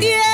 Yeah.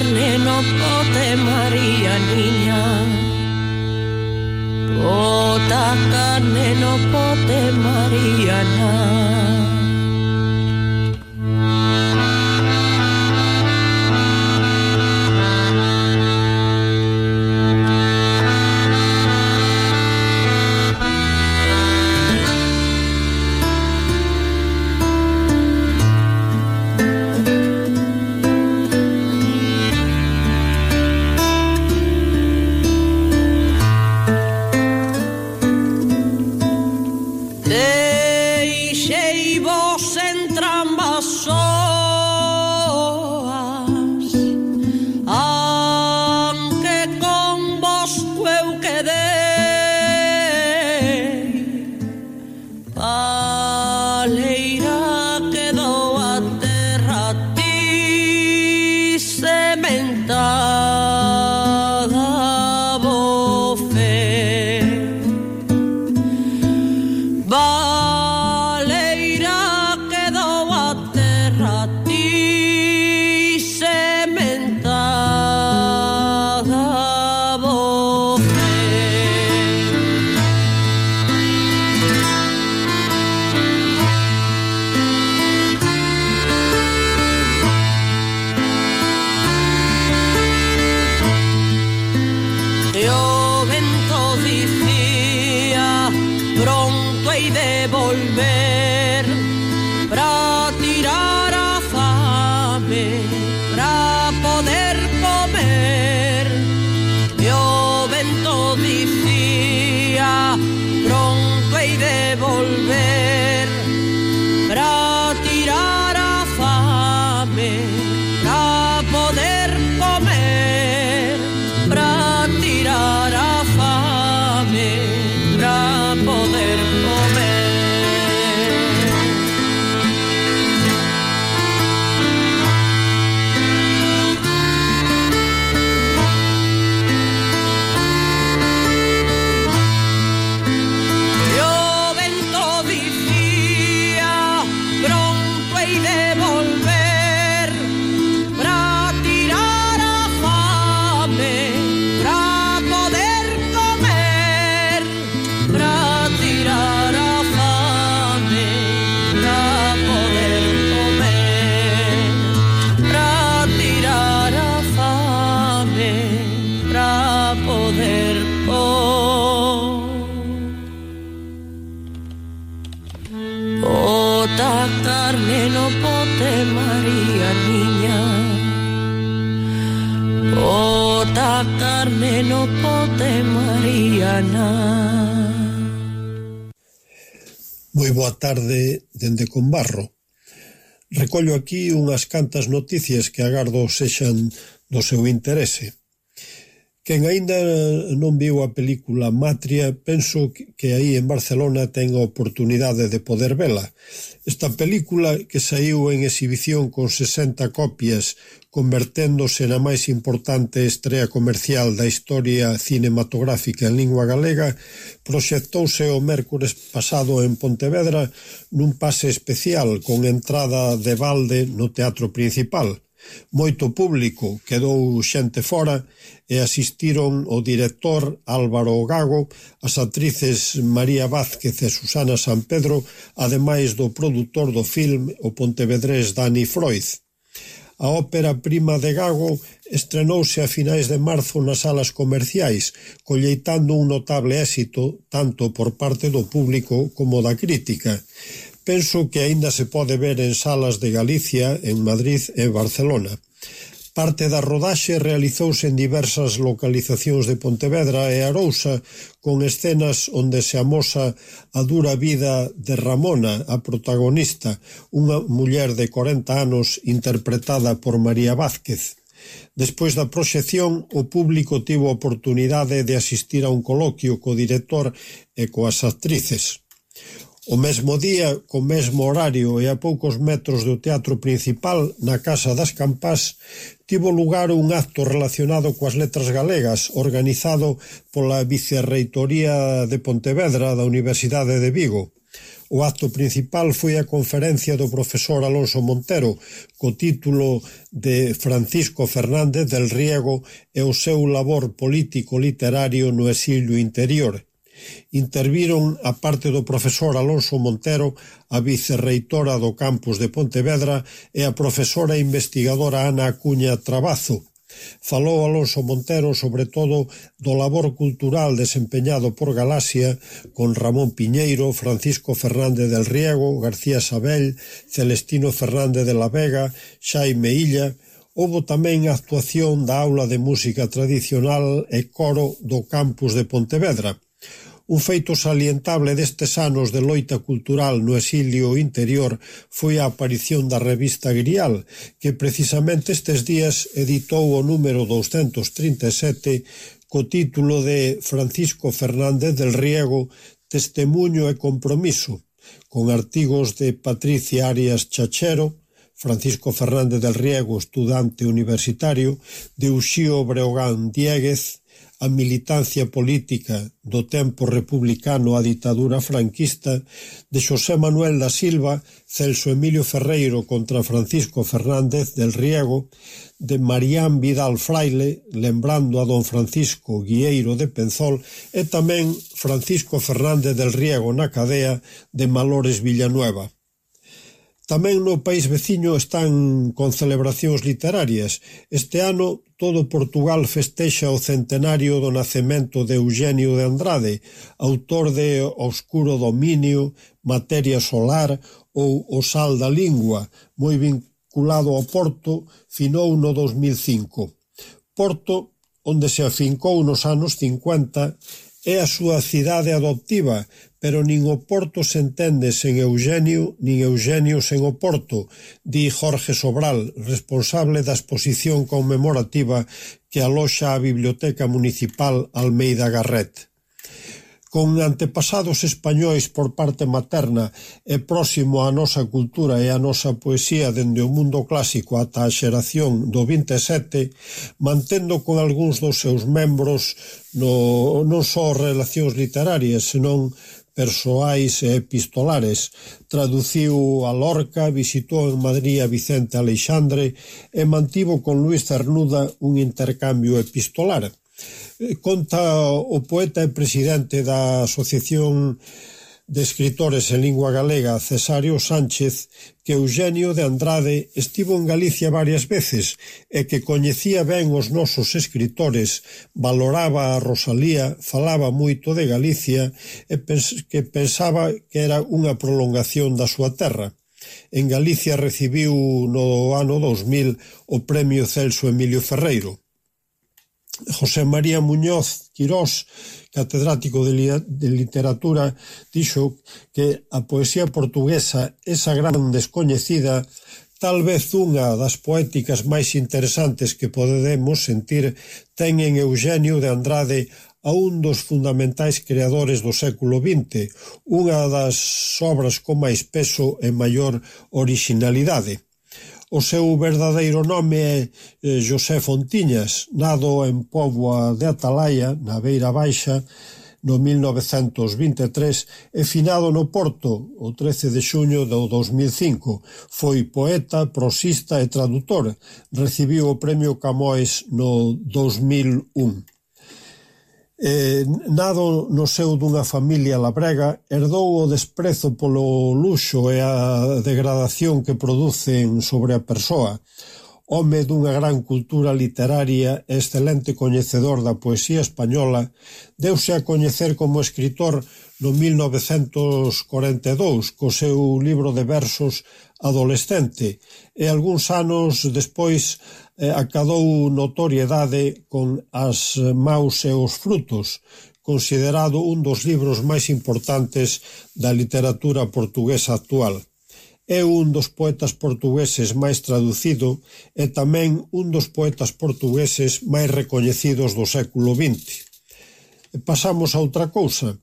darle no pote María niña. Pota carne no pote María na. matarme pote María niña. Pota Carmen no pote María na. Moi boa tarde dende con barro Recollo aquí unhas cantas noticias que agardo sexan do seu interese. Quen aínda non viu a película Matria, penso que aí en Barcelona ten a oportunidade de poder vela. Esta película, que saiu en exhibición con 60 copias, converténdose na máis importante estrea comercial da historia cinematográfica en lingua galega, proxectouse o mércores pasado en Pontevedra nun pase especial con entrada de balde no teatro principal Moito público, quedou xente fora e asistiron o director Álvaro Gago, as actrices María Vázquez e Susana San Pedro, ademais do produtor do film, o pontevedrés Dani Freud. A ópera prima de Gago estrenouse a finais de marzo nas salas comerciais, colleitando un notable éxito tanto por parte do público como da crítica penso que aínda se pode ver en salas de Galicia, en Madrid e Barcelona. Parte da rodaxe realizouse en diversas localizacións de Pontevedra e Arousa, con escenas onde se amosa a dura vida de Ramona, a protagonista, unha muller de 40 anos interpretada por María Vázquez. Despois da proxección, o público tivo a oportunidade de asistir a un coloquio co director e coas actrices. O mesmo día, co mesmo horario e a poucos metros do teatro principal, na Casa das Campás, tivo lugar un acto relacionado coas letras galegas, organizado pola Vicerreitoría de Pontevedra da Universidade de Vigo. O acto principal foi a conferencia do profesor Alonso Montero, co título de Francisco Fernández del Riego e o seu labor político literario no exilio interior, Interviron, a parte do profesor Alonso Montero, a vicerreitora do campus de Pontevedra e a profesora investigadora Ana Acuña Trabazo, Falou Alonso Montero sobre todo do labor cultural desempeñado por Galaxia con Ramón Piñeiro, Francisco Fernández del Riego, García Sabel, Celestino Fernández de la Vega, Xaime Illa. Houbo tamén a actuación da aula de música tradicional e coro do campus de Pontevedra. Un feito salientable destes anos de loita cultural no exilio interior foi a aparición da revista Grial, que precisamente estes días editou o número 237 co título de Francisco Fernández del Riego, Testemunho e Compromiso, con artigos de Patricia Arias Chachero, Francisco Fernández del Riego, estudante universitario, de Uxío Breogán Dieguez, a militancia política do tempo republicano á ditadura franquista de Xosé Manuel da Silva, Celso Emilio Ferreiro contra Francisco Fernández del Riego, de Marián Vidal Fraile, lembrando a don Francisco Guieiro de Penzol, e tamén Francisco Fernández del Riego na cadea de Malores Villanueva. Tamén no país veciño están con celebracións literarias. Este ano todo Portugal festexa o centenario do nacemento de Eugenio de Andrade, autor de Oscuro Dominio, Materia Solar ou O Sal da Lingua, moi vinculado ao Porto, finou no 2005. Porto, onde se afincou nos anos 50, é a súa cidade adoptiva, pero nin o Porto se entende sen Eugenio, nin Eugenio sen o Porto, di Jorge Sobral, responsable da exposición conmemorativa que aloxa a Biblioteca Municipal Almeida Garret. Con antepasados españois por parte materna e próximo á nosa cultura e á nosa poesía dende o mundo clásico ata a xeración do 27, mantendo con algúns dos seus membros no, non só relacións literarias, senón persoais e epistolares. Traduciu a Lorca, visitou en Madrid a Vicente Alexandre e mantivo con Luis Cernuda un intercambio epistolar. Eh, conta o poeta e presidente da Asociación de escritores en lingua galega Cesario Sánchez que Eugenio de Andrade estivo en Galicia varias veces e que coñecía ben os nosos escritores, valoraba a Rosalía, falaba moito de Galicia e pens que pensaba que era unha prolongación da súa terra. En Galicia recibiu no ano 2000 o premio Celso Emilio Ferreiro. José María Muñoz Quirós catedrático de literatura, dixo que a poesía portuguesa, esa gran descoñecida, tal vez unha das poéticas máis interesantes que podemos sentir, ten en Eugenio de Andrade a un dos fundamentais creadores do século XX, unha das obras con máis peso e maior originalidade. O seu verdadeiro nome é eh, José Fontiñas, nado en Póvoa de Atalaia, na Beira Baixa, no 1923 e finado no Porto o 13 de xuño do 2005. Foi poeta, prosista e traductor. Recibiu o Premio Camoes no 2001. Eh, nado no seu dunha familia labrega, herdou o desprezo polo luxo e a degradación que producen sobre a persoa home dunha gran cultura literaria e excelente coñecedor da poesía española, deuse a coñecer como escritor no 1942 co seu libro de versos Adolescente e algúns anos despois eh, acadou notoriedade con As maus e os frutos, considerado un dos libros máis importantes da literatura portuguesa actual. É un dos poetas portugueses máis traducido e tamén un dos poetas portugueses máis recoñecidos do século XX. E pasamos a outra cousa.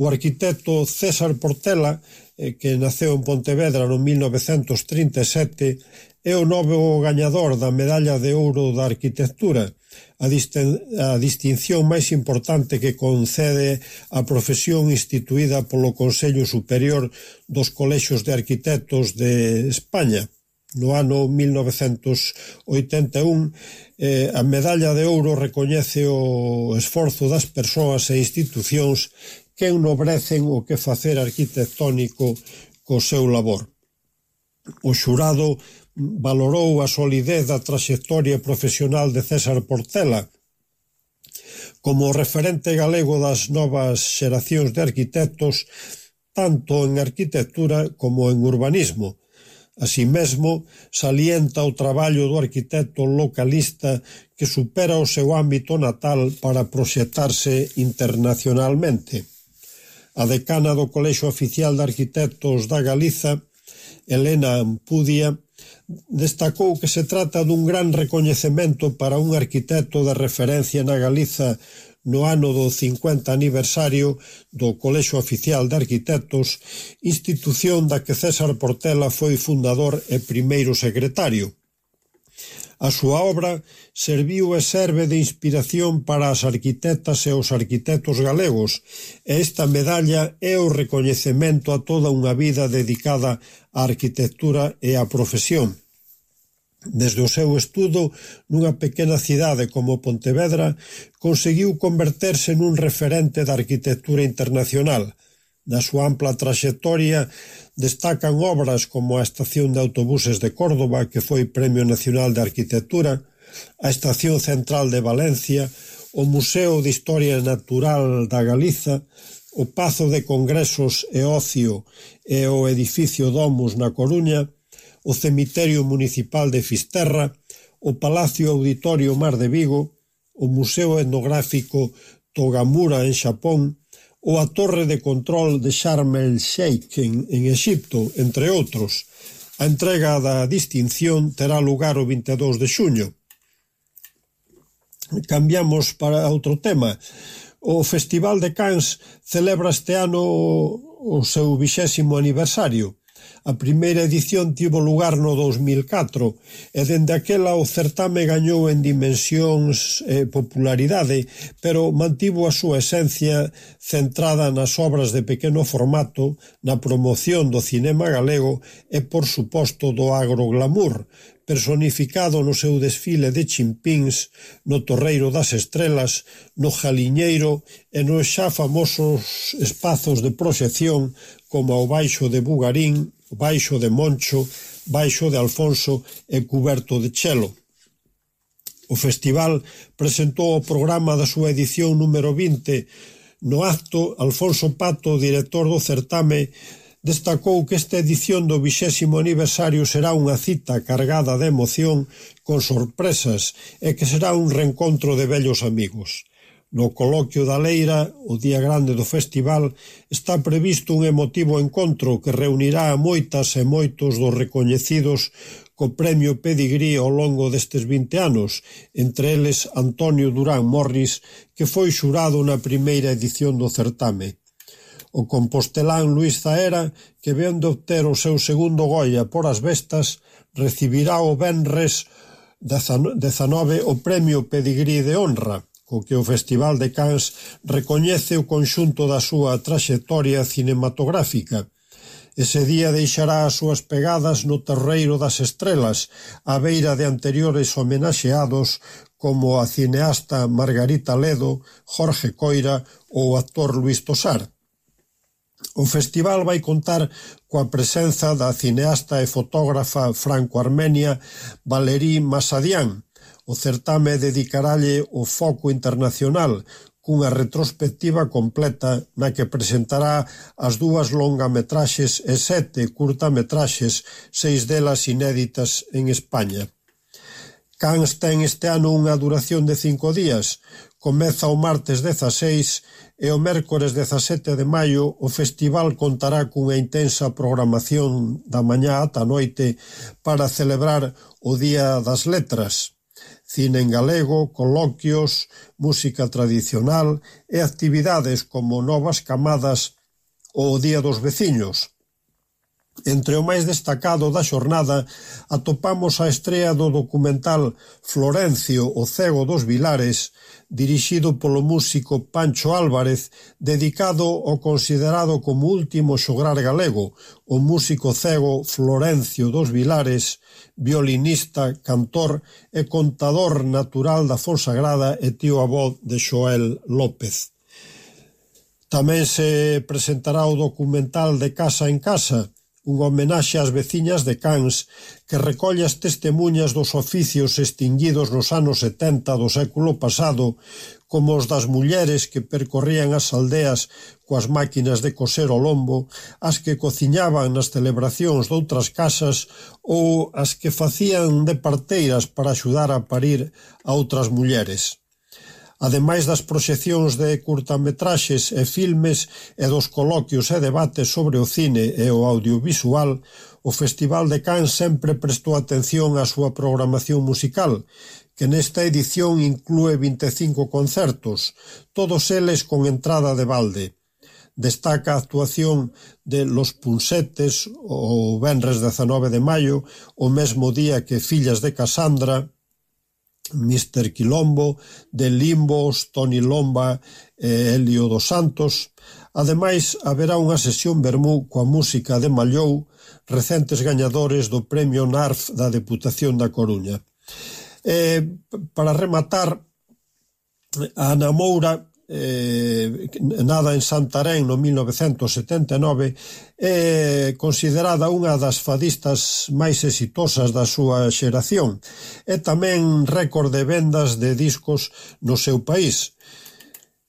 O arquitecto César Portela, eh, que naceu en Pontevedra no 1937, é o novo gañador da Medalla de Ouro da Arquitectura a, a distinción máis importante que concede a profesión instituída polo Consello Superior dos Colexios de Arquitectos de España no ano 1981 eh, a medalla de ouro recoñece o esforzo das persoas e institucións que ennobrecen o que facer arquitectónico co seu labor. O xurado valorou a solidez da traxectoria profesional de César Portela como referente galego das novas xeracións de arquitectos tanto en arquitectura como en urbanismo. Así mesmo, salienta o traballo do arquitecto localista que supera o seu ámbito natal para proxectarse internacionalmente. A decana do Colexo Oficial de Arquitectos da Galiza, Elena Ampudia, destacou que se trata dun gran recoñecemento para un arquitecto de referencia na Galiza no ano do 50 aniversario do Colexo Oficial de Arquitectos, institución da que César Portela foi fundador e primeiro secretario. A súa obra serviu e serve de inspiración para as arquitectas e os arquitectos galegos, e esta medalla é o recoñecemento a toda unha vida dedicada á arquitectura e á profesión. Desde o seu estudo nunha pequena cidade como Pontevedra, conseguiu converterse nun referente da arquitectura internacional. Na súa ampla traxectoria destacan obras como a Estación de Autobuses de Córdoba, que foi Premio Nacional de Arquitectura, a Estación Central de Valencia, o Museo de Historia Natural da Galiza, o Pazo de Congresos e Ocio e o Edificio Domus na Coruña, o Cemiterio Municipal de Fisterra, o Palacio Auditorio Mar de Vigo, o Museo Etnográfico Togamura en Xapón, ou a Torre de Control de Sharm el Sheikh en, en Egipto, entre outros. A entrega da distinción terá lugar o 22 de xuño. Cambiamos para outro tema. O Festival de Cans celebra este ano o seu vixésimo aniversario. A primeira edición tivo lugar no dous mil catro e dende aquela o certame gañou en dimensións e popularidade, pero mantivo a súa esencia centrada nas obras de pequeno formato, na promoción do cinema galego e, por suposto, do agroglamour, personificado no seu desfile de chimpíns, no Torreiro das Estrelas, no Jaliñeiro e nos xa famosos espazos de proxección como ao baixo de Bugarín, baixo de Moncho, baixo de Alfonso e cuberto de Chelo. O festival presentou o programa da súa edición número 20. No acto, Alfonso Pato, director do certame, destacou que esta edición do vixésimo aniversario será unha cita cargada de emoción con sorpresas e que será un reencontro de vellos amigos. No coloquio da Leira, o día grande do festival, está previsto un emotivo encontro que reunirá a moitas e moitos dos recoñecidos co premio Pedigrí ao longo destes 20 anos, entre eles Antonio Durán Morris, que foi xurado na primeira edición do certame. O compostelán Luis Zaera, que ven de obter o seu segundo Goya por as bestas, recibirá o Benres 19 o premio Pedigrí de Honra, co que o Festival de Cans recoñece o conxunto da súa traxectoria cinematográfica. Ese día deixará as súas pegadas no terreiro das estrelas, á beira de anteriores homenaxeados como a cineasta Margarita Ledo, Jorge Coira ou o actor Luis Tosar. O festival vai contar coa presenza da cineasta e fotógrafa franco-armenia Valerí Massadian, O certame dedicaralle o foco internacional cunha retrospectiva completa na que presentará as dúas longametraxes e sete curtametraxes, seis delas inéditas en España. Cans ten este ano unha duración de cinco días. Comeza o martes 16 e o mércores 17 de maio o festival contará cunha intensa programación da mañá ata noite para celebrar o Día das Letras cine en galego, coloquios, música tradicional e actividades como Novas Camadas ou o Día dos Veciños, Entre o máis destacado da xornada atopamos a estrea do documental Florencio, o cego dos Vilares, dirixido polo músico Pancho Álvarez, dedicado ao considerado como último xograr galego, o músico cego Florencio dos Vilares, violinista, cantor e contador natural da Fonsagrada e tío avó de Xoel López. Tamén se presentará o documental de Casa en Casa, unha homenaxe ás veciñas de Cans que recolle as testemunhas dos oficios extinguidos nos anos 70 do século pasado, como os das mulleres que percorrían as aldeas coas máquinas de coser o lombo, as que cociñaban nas celebracións doutras casas ou as que facían de parteiras para axudar a parir a outras mulleres ademais das proxeccións de curtametraxes e filmes e dos coloquios e debates sobre o cine e o audiovisual, o Festival de Cannes sempre prestou atención á súa programación musical, que nesta edición inclúe 25 concertos, todos eles con entrada de balde. Destaca a actuación de Los Punsetes o Benres 19 de maio, o mesmo día que Fillas de Casandra, Mr. Quilombo, de Limbos, Tony Lomba e Helio dos Santos. Ademais, haberá unha sesión vermú coa música de Mallou, recentes gañadores do Premio NARF da Deputación da Coruña. E, para rematar, a Ana Moura eh, nada en Santarén no 1979 é eh, considerada unha das fadistas máis exitosas da súa xeración e tamén récord de vendas de discos no seu país.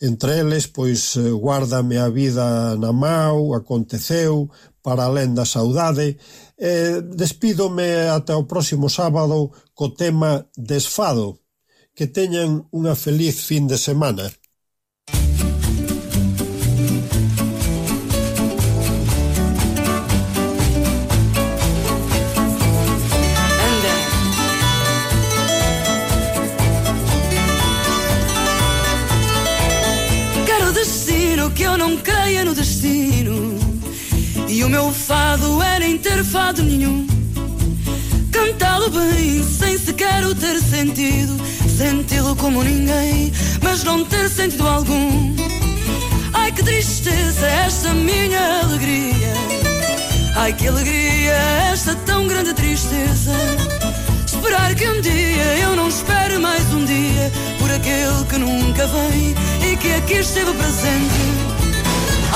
Entre eles pois eh, guárdame a vida na mau aconteceu para alén da saudade e despídome ata o próximo sábado co tema desfado que teñan unha feliz fin de semana. Fado é nem ter fado nenhum cantá-lo bem, sem sequer o ter sentido. Senti-lo como ninguém, mas não ter sentido algum. Ai que tristeza esta minha alegria. Ai que alegria esta tão grande tristeza. Esperar que um dia eu não espere mais um dia por aquele que nunca vem e que aqui esteve presente.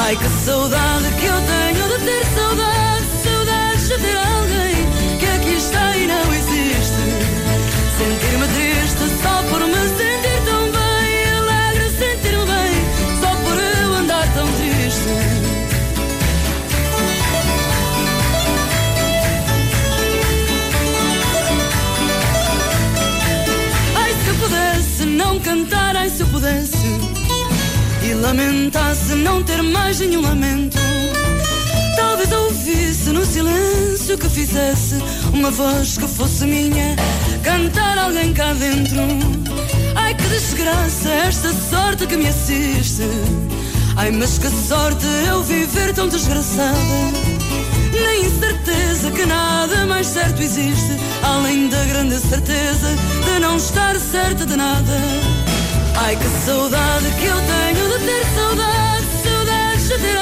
Ai que saudade que eu tenho de ter saudade, saudades de ter alguém que aqui está e não existe. Sentir-me triste só por me sentir tão bem, alegre sentir-me bem, só por eu andar tão triste. Ai se eu pudesse não cantar, ai se eu pudesse e lamentasse não ter mais nenhum lamento. Talvez ouvisse no silêncio que fizesse uma voz que fosse minha, cantar alguém cá dentro. Ai que desgraça, esta sorte que me assiste. Ai, mas que sorte eu viver tão desgraçada na incerteza que nada mais certo existe, além da grande certeza de não estar certa de nada. Ai que saudade que eu tenho de ter saudade, saudades de ter